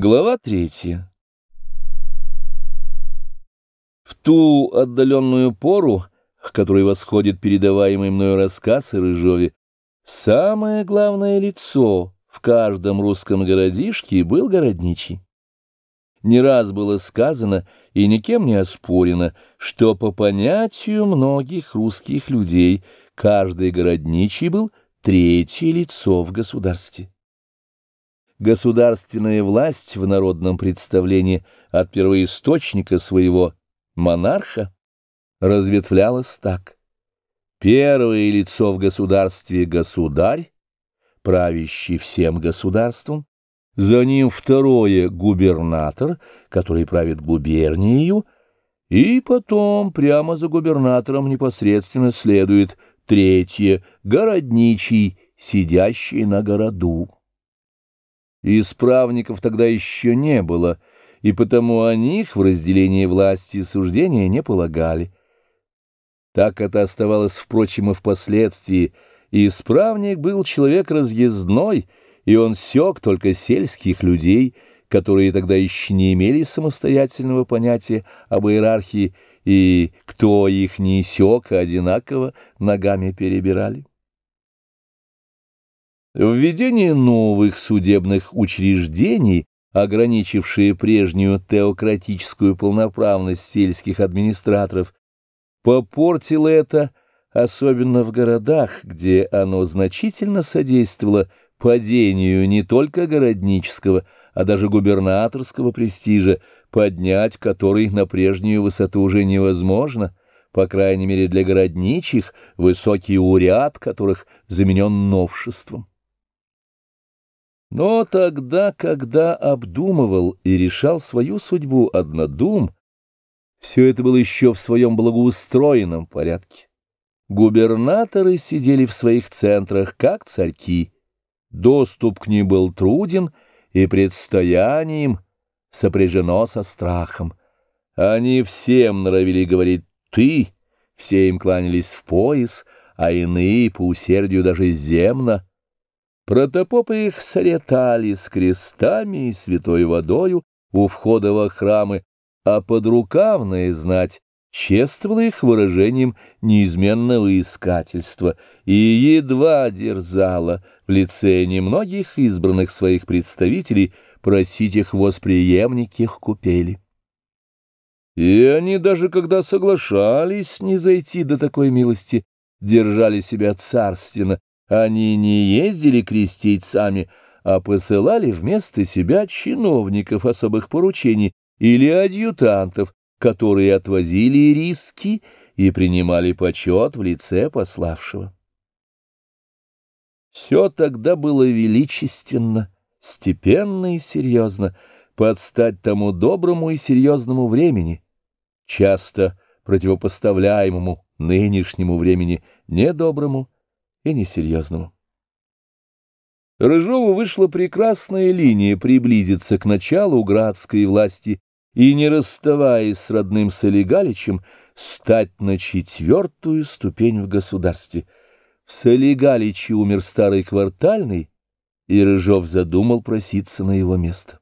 Глава третья В ту отдаленную пору, к которой восходит передаваемый мною рассказ о Рыжове, самое главное лицо в каждом русском городишке был городничий. Не раз было сказано и никем не оспорено, что по понятию многих русских людей каждый городничий был третье лицо в государстве. Государственная власть в народном представлении от первоисточника своего монарха разветвлялась так. Первое лицо в государстве — государь, правящий всем государством, за ним второе — губернатор, который правит губернией, и потом прямо за губернатором непосредственно следует третье — городничий, сидящий на городу. Исправников тогда еще не было, и потому о них в разделении власти суждения не полагали. Так это оставалось, впрочем, и впоследствии. Исправник был человек разъездной, и он сёк только сельских людей, которые тогда еще не имели самостоятельного понятия об иерархии, и кто их не сёк, одинаково ногами перебирали. Введение новых судебных учреждений, ограничившие прежнюю теократическую полноправность сельских администраторов, попортило это, особенно в городах, где оно значительно содействовало падению не только городнического, а даже губернаторского престижа, поднять который на прежнюю высоту уже невозможно, по крайней мере для городничих, высокий уряд которых заменен новшеством. Но тогда, когда обдумывал и решал свою судьбу однодум, все это было еще в своем благоустроенном порядке. Губернаторы сидели в своих центрах, как царьки. Доступ к ним был труден, и предстояние им сопряжено со страхом. Они всем норовили говорить «ты», все им кланялись в пояс, а иные по усердию даже земно — Протопопы их сретали с крестами и святой водою у входа во храмы, а подрукавная знать чествовала их выражением неизменного искательства и едва дерзала в лице немногих избранных своих представителей просить их восприемники их купели. И они даже когда соглашались не зайти до такой милости, держали себя царственно, они не ездили крестить сами, а посылали вместо себя чиновников особых поручений или адъютантов, которые отвозили риски и принимали почет в лице пославшего. Все тогда было величественно, степенно и серьезно, под стать тому доброму и серьезному времени, часто противопоставляемому нынешнему времени недоброму и несерьезному. Рыжову вышла прекрасная линия приблизиться к началу градской власти и, не расставаясь с родным Солигаличем, стать на четвертую ступень в государстве. В Солигаличе умер старый квартальный, и Рыжов задумал проситься на его место.